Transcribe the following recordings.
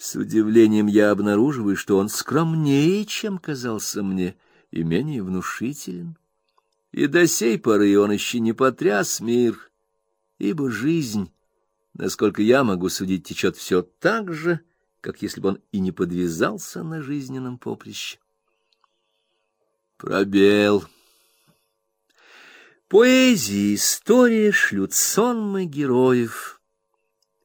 С удивлением я обнаруживаю, что он скромнее, чем казался мне, и менее внушителен. И до сей поры он еще не потряс мир, ибо жизнь, насколько я могу судить, течет все так же, как если бы он и не подвязался на жизненном поприще. Пробел. Поэзия история шлют сонмы героев.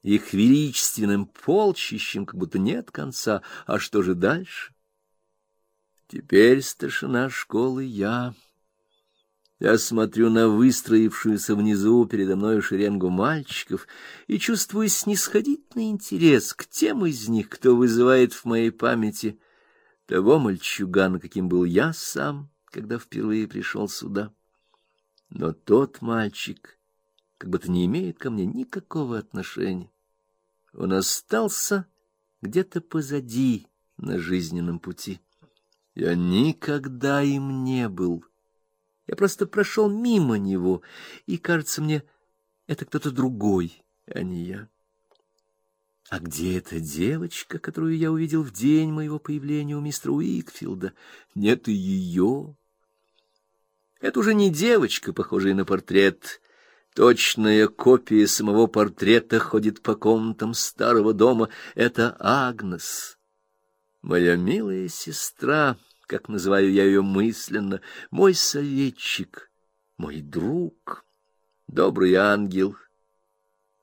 Их величественным полчищем как будто нет конца, а что же дальше? Теперь старшина школы я. Я смотрю на выстроившуюся внизу передо мною шеренгу мальчиков и чувствую снисходительный интерес к тем из них, кто вызывает в моей памяти того мальчугана, каким был я сам, когда впервые пришел сюда. Но тот мальчик как будто не имеет ко мне никакого отношения. Он остался где-то позади на жизненном пути. Я никогда им не был. Я просто прошел мимо него, и, кажется мне, это кто-то другой, а не я. А где эта девочка, которую я увидел в день моего появления у мистера Уикфилда? Нет и ее. Это уже не девочка, похожая на портрет. Точная копия самого портрета ходит по комнатам старого дома. Это Агнес, моя милая сестра, как называю я ее мысленно, мой советчик, мой друг, добрый ангел,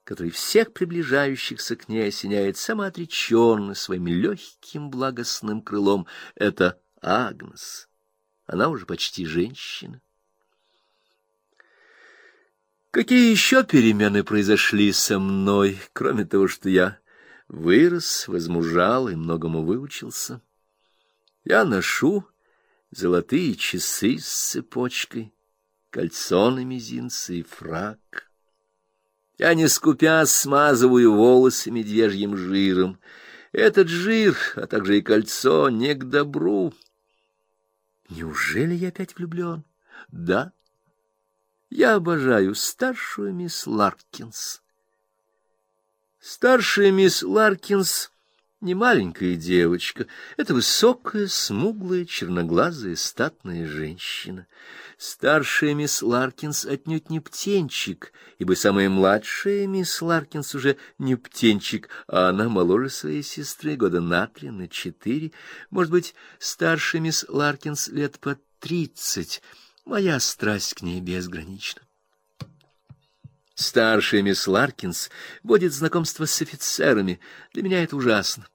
который всех приближающихся к ней осеняет самоотреченно своим легким благостным крылом. Это Агнес. Она уже почти женщина. Какие еще перемены произошли со мной, кроме того, что я вырос, возмужал и многому выучился? Я ношу золотые часы с цепочкой, кольцо на мизинце и фрак. Я, не скупя, смазываю волосы медвежьим жиром. Этот жир, а также и кольцо, не к добру. Неужели я опять влюблен? Да. Я обожаю старшую мисс Ларкинс. Старшая мисс Ларкинс не маленькая девочка, это высокая, смуглая, черноглазая, статная женщина. Старшая мисс Ларкинс отнюдь не птенчик, ибо самая младшая мисс Ларкинс уже не птенчик, а она моложе своей сестры года на три, на четыре. Может быть, старшая мисс Ларкинс лет по тридцать. Моя страсть к ней безгранична. Старшая мисс Ларкинс водит знакомство с офицерами. Для меня это ужасно.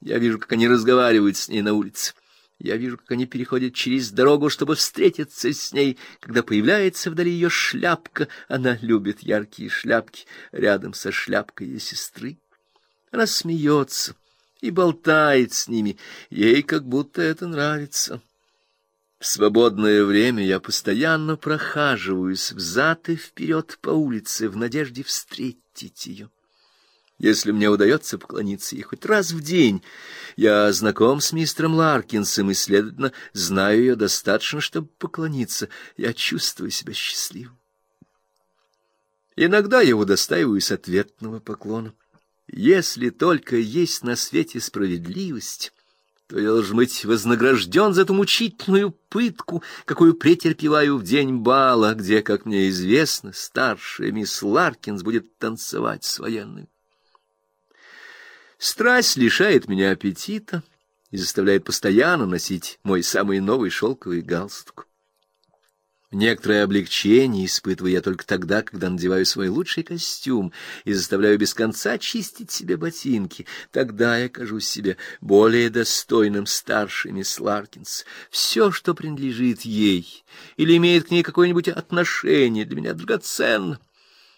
Я вижу, как они разговаривают с ней на улице. Я вижу, как они переходят через дорогу, чтобы встретиться с ней. Когда появляется вдали ее шляпка, она любит яркие шляпки рядом со шляпкой ее сестры. Она смеется и болтает с ними. Ей как будто это нравится. В свободное время я постоянно прохаживаюсь взад и вперед по улице в надежде встретить ее. Если мне удается поклониться ей хоть раз в день, я знаком с мистером Ларкинсом и, следовательно, знаю ее достаточно, чтобы поклониться. Я чувствую себя счастливым. Иногда я удостаиваюсь ответного поклона. Если только есть на свете справедливость, то я должен быть вознагражден за эту мучительную пытку, какую претерпеваю в день бала, где, как мне известно, старшая мисс Ларкинс будет танцевать с военными. Страсть лишает меня аппетита и заставляет постоянно носить мой самый новый шелковый галстук. Некоторое облегчение испытываю я только тогда, когда надеваю свой лучший костюм и заставляю без конца чистить себе ботинки. Тогда я кажусь себе более достойным старшей мисс Ларкинс. Все, что принадлежит ей или имеет к ней какое-нибудь отношение, для меня драгоценно.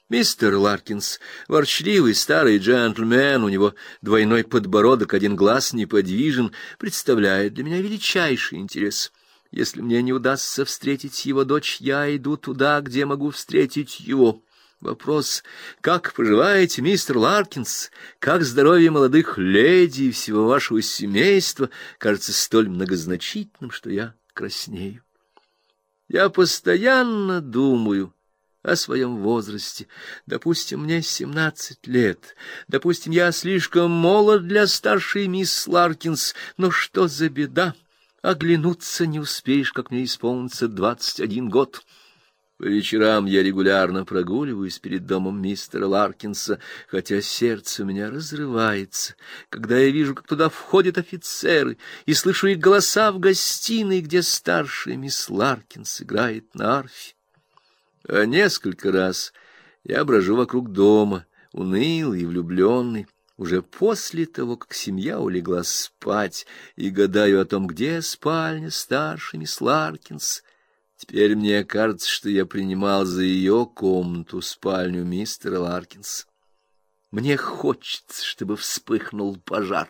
Мистер Ларкинс, ворчливый старый джентльмен, у него двойной подбородок, один глаз неподвижен, представляет для меня величайший интерес. Если мне не удастся встретить его дочь, я иду туда, где могу встретить его. Вопрос: как поживаете, мистер Ларкинс? Как здоровье молодых леди и всего вашего семейства кажется столь многозначительным, что я краснею. Я постоянно думаю о своем возрасте. Допустим, мне семнадцать лет. Допустим, я слишком молод для старшей мисс Ларкинс. Но что за беда? Оглянуться не успеешь, как мне исполнится двадцать один год. По вечерам я регулярно прогуливаюсь перед домом мистера Ларкинса, хотя сердце у меня разрывается, когда я вижу, как туда входят офицеры, и слышу их голоса в гостиной, где старшая мисс Ларкинс играет на арфе. А несколько раз я брожу вокруг дома, унылый и влюбленный, уже после того, как семья улегла спать, и гадаю о том, где спальня старшей мисс Ларкинс. Теперь мне кажется, что я принимал за ее комнату спальню мистера Ларкинс. Мне хочется, чтобы вспыхнул пожар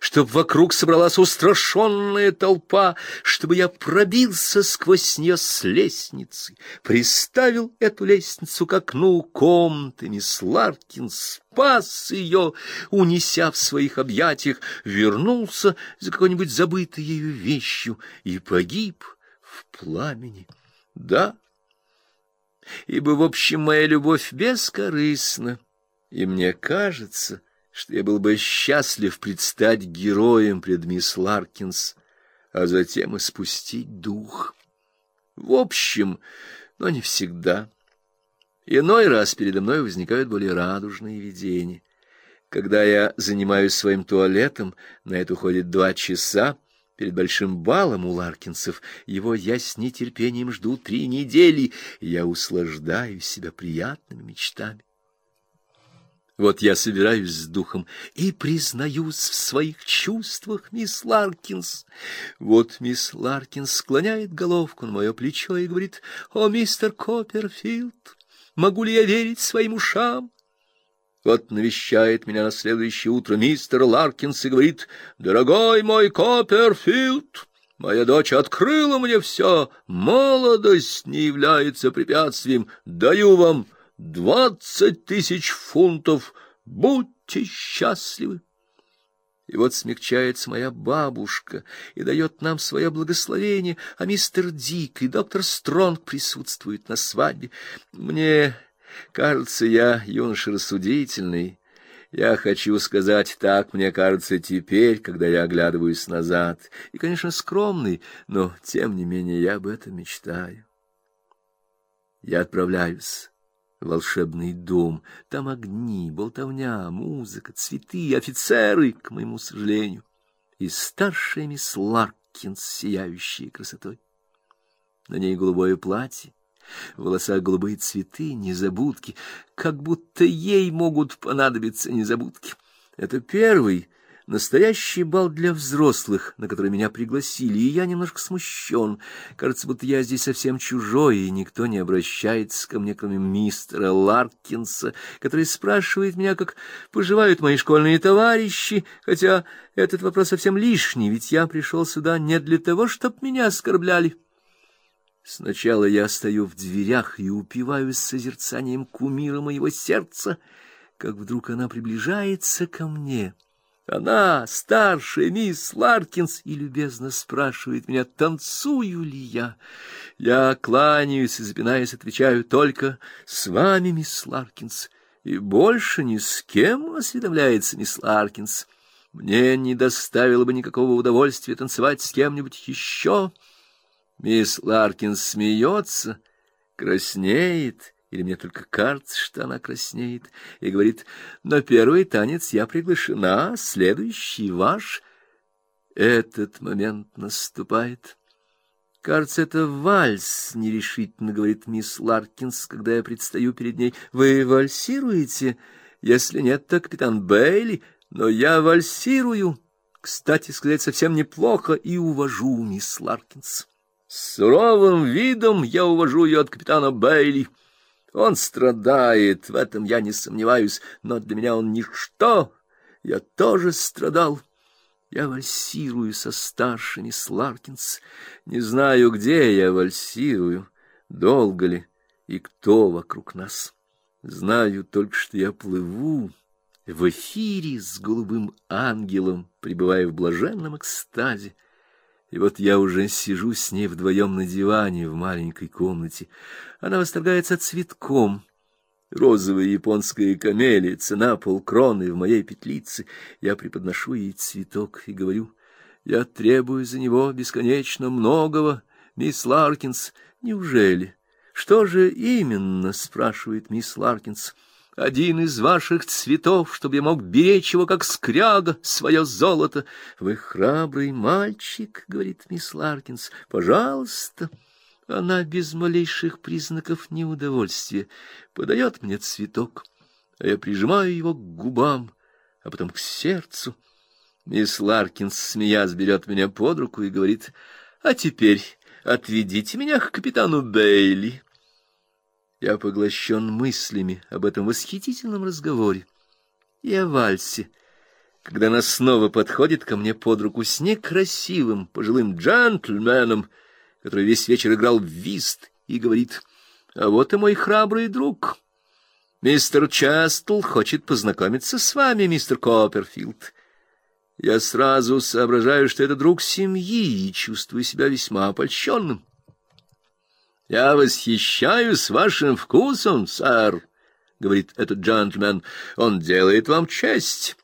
чтобы вокруг собралась устрашенная толпа, чтобы я пробился сквозь нее с лестницы, приставил эту лестницу к окну комнаты мисс Ларкин, спас ее, унеся в своих объятиях, вернулся за какой-нибудь забытой ею вещью и погиб в пламени. Да, ибо, в общем, моя любовь бескорыстна, и мне кажется, что я был бы счастлив предстать героем пред мисс Ларкинс, а затем испустить дух. В общем, но не всегда. Иной раз передо мной возникают более радужные видения. Когда я занимаюсь своим туалетом, на это уходит два часа, перед большим балом у Ларкинсов, его я с нетерпением жду три недели, и я услаждаю себя приятными мечтами. Вот я собираюсь с духом и признаюсь в своих чувствах, мисс Ларкинс. Вот мисс Ларкинс склоняет головку на мое плечо и говорит, «О, мистер Копперфилд, могу ли я верить своим ушам?» Вот навещает меня на следующее утро мистер Ларкинс и говорит, «Дорогой мой Копперфилд, моя дочь открыла мне все, молодость не является препятствием, даю вам Двадцать тысяч фунтов! Будьте счастливы! И вот смягчается моя бабушка и дает нам свое благословение, а мистер Дик и доктор Стронг присутствуют на свадьбе. Мне кажется, я юноша рассудительный. Я хочу сказать так, мне кажется, теперь, когда я оглядываюсь назад. И, конечно, скромный, но, тем не менее, я об этом мечтаю. Я отправляюсь волшебный дом. Там огни, болтовня, музыка, цветы, офицеры, к моему сожалению, и старшая мисс Ларкин с сияющей красотой. На ней голубое платье, в волосах голубые цветы, незабудки, как будто ей могут понадобиться незабудки. Это первый Настоящий бал для взрослых, на который меня пригласили, и я немножко смущен. Кажется, будто я здесь совсем чужой, и никто не обращается ко мне, кроме мистера Ларкинса, который спрашивает меня, как поживают мои школьные товарищи, хотя этот вопрос совсем лишний, ведь я пришел сюда не для того, чтобы меня оскорбляли. Сначала я стою в дверях и упиваюсь созерцанием кумира моего сердца, как вдруг она приближается ко мне — она, старшая мисс Ларкинс, и любезно спрашивает меня, танцую ли я. Я кланяюсь и, запинаясь, отвечаю только «С вами, мисс Ларкинс». И больше ни с кем осведомляется мисс Ларкинс. Мне не доставило бы никакого удовольствия танцевать с кем-нибудь еще. Мисс Ларкинс смеется, краснеет или мне только кажется, что она краснеет, и говорит, на первый танец я приглашена, следующий ваш. Этот момент наступает. Кажется, это вальс, нерешительно говорит мисс Ларкинс, когда я предстаю перед ней. Вы вальсируете? Если нет, то капитан Бейли, но я вальсирую. Кстати сказать, совсем неплохо и увожу мисс Ларкинс. С суровым видом я увожу ее от капитана Бейли. Он страдает, в этом я не сомневаюсь, но для меня он ничто. Я тоже страдал. Я вальсирую со старшими Сларкинс. Не знаю, где я вальсирую, долго ли и кто вокруг нас. Знаю только, что я плыву в эфире с голубым ангелом, пребывая в блаженном экстазе. И вот я уже сижу с ней вдвоем на диване в маленькой комнате. Она восторгается цветком. Розовая японская камелия, цена полкроны в моей петлице. Я преподношу ей цветок и говорю, я требую за него бесконечно многого, мисс Ларкинс. Неужели? Что же именно, спрашивает мисс Ларкинс один из ваших цветов, чтобы я мог беречь его, как скряга, свое золото. Вы храбрый мальчик, — говорит мисс Ларкинс, — пожалуйста. Она без малейших признаков неудовольствия подает мне цветок, а я прижимаю его к губам, а потом к сердцу. Мисс Ларкинс, смеясь, берет меня под руку и говорит, — А теперь отведите меня к капитану Бейли. Я поглощен мыслями об этом восхитительном разговоре и о вальсе, когда она снова подходит ко мне под руку с некрасивым пожилым джентльменом, который весь вечер играл в вист, и говорит, «А вот и мой храбрый друг. Мистер Частл хочет познакомиться с вами, мистер Копперфилд». Я сразу соображаю, что это друг семьи, и чувствую себя весьма опольщенным. Я восхищаюсь вашим вкусом, сэр, говорит этот джентльмен. Он делает вам честь.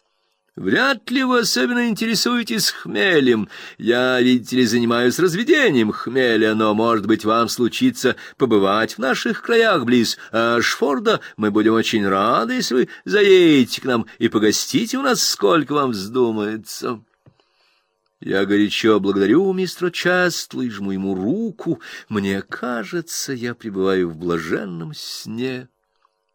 Вряд ли вы особенно интересуетесь хмелем. Я, видите ли, занимаюсь разведением хмеля, но, может быть, вам случится побывать в наших краях близ Ашфорда. Мы будем очень рады, если вы заедете к нам и погостите у нас, сколько вам вздумается. Я горячо благодарю мистера Частла и жму ему руку. Мне кажется, я пребываю в блаженном сне.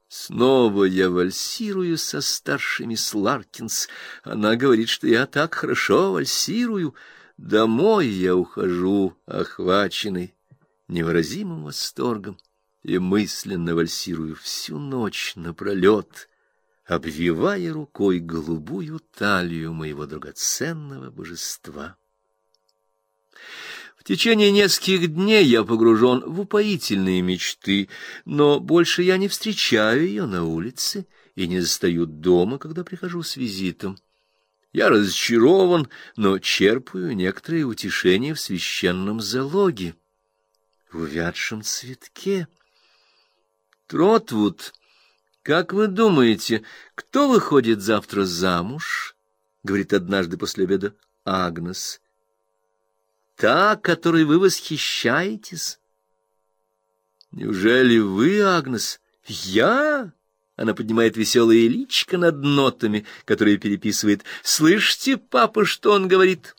Снова я вальсирую со старшей мисс Ларкинс. Она говорит, что я так хорошо вальсирую. Домой я ухожу, охваченный невыразимым восторгом, и мысленно вальсирую всю ночь напролет обвивая рукой голубую талию моего драгоценного божества. В течение нескольких дней я погружен в упоительные мечты, но больше я не встречаю ее на улице и не застаю дома, когда прихожу с визитом. Я разочарован, но черпаю некоторые утешения в священном залоге, в увядшем цветке. Тротвуд как вы думаете, кто выходит завтра замуж? говорит однажды после обеда Агнес. Та, которой вы восхищаетесь? Неужели вы, Агнес? Я? Она поднимает веселое личико над нотами, которые переписывает. Слышите, папа, что он говорит?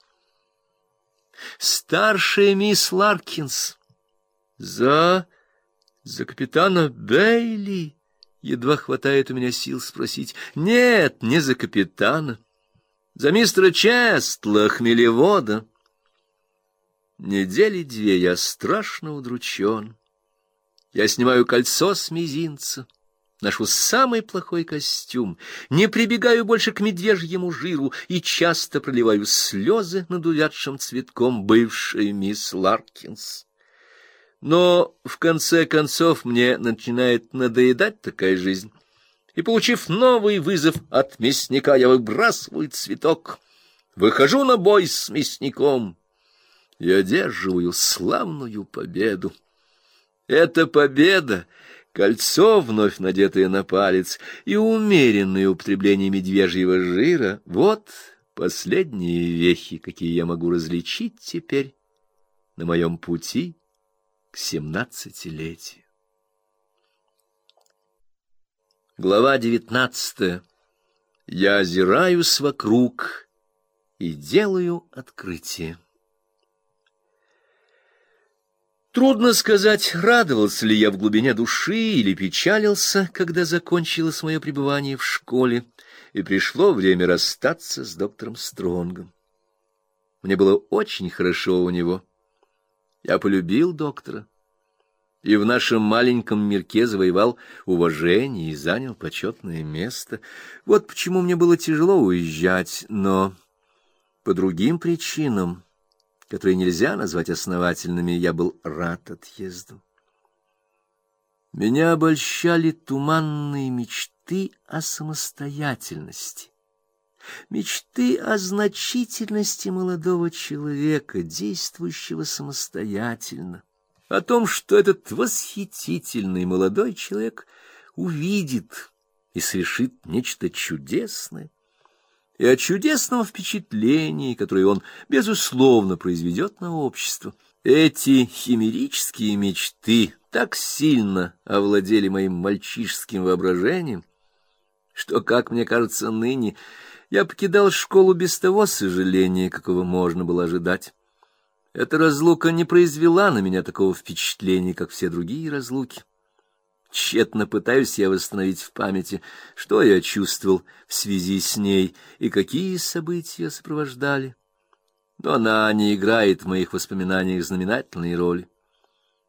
Старшая мисс Ларкинс. За... за капитана Бейли. Едва хватает у меня сил спросить. Нет, не за капитана. За мистера Честла, хмелевода. Недели две я страшно удручен. Я снимаю кольцо с мизинца, ношу самый плохой костюм, не прибегаю больше к медвежьему жиру и часто проливаю слезы над увядшим цветком бывшей мисс Ларкинс. Но в конце концов мне начинает надоедать такая жизнь. И, получив новый вызов от мясника, я выбрасываю цветок, выхожу на бой с мясником и одерживаю славную победу. Эта победа — кольцо, вновь надетое на палец, и умеренное употребление медвежьего жира — вот последние вехи, какие я могу различить теперь на моем пути к семнадцатилетию. Глава девятнадцатая. Я озираюсь вокруг и делаю открытие. Трудно сказать, радовался ли я в глубине души или печалился, когда закончилось мое пребывание в школе, и пришло время расстаться с доктором Стронгом. Мне было очень хорошо у него. Я полюбил доктора и в нашем маленьком мирке завоевал уважение и занял почетное место. Вот почему мне было тяжело уезжать, но по другим причинам, которые нельзя назвать основательными, я был рад отъезду. Меня обольщали туманные мечты о самостоятельности, мечты о значительности молодого человека, действующего самостоятельно, о том, что этот восхитительный молодой человек увидит и совершит нечто чудесное, и о чудесном впечатлении, которое он, безусловно, произведет на общество. Эти химерические мечты так сильно овладели моим мальчишеским воображением, что, как мне кажется, ныне я покидал школу без того сожаления, какого можно было ожидать. Эта разлука не произвела на меня такого впечатления, как все другие разлуки. Тщетно пытаюсь я восстановить в памяти, что я чувствовал в связи с ней и какие события сопровождали. Но она не играет в моих воспоминаниях знаменательной роли.